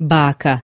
Baca.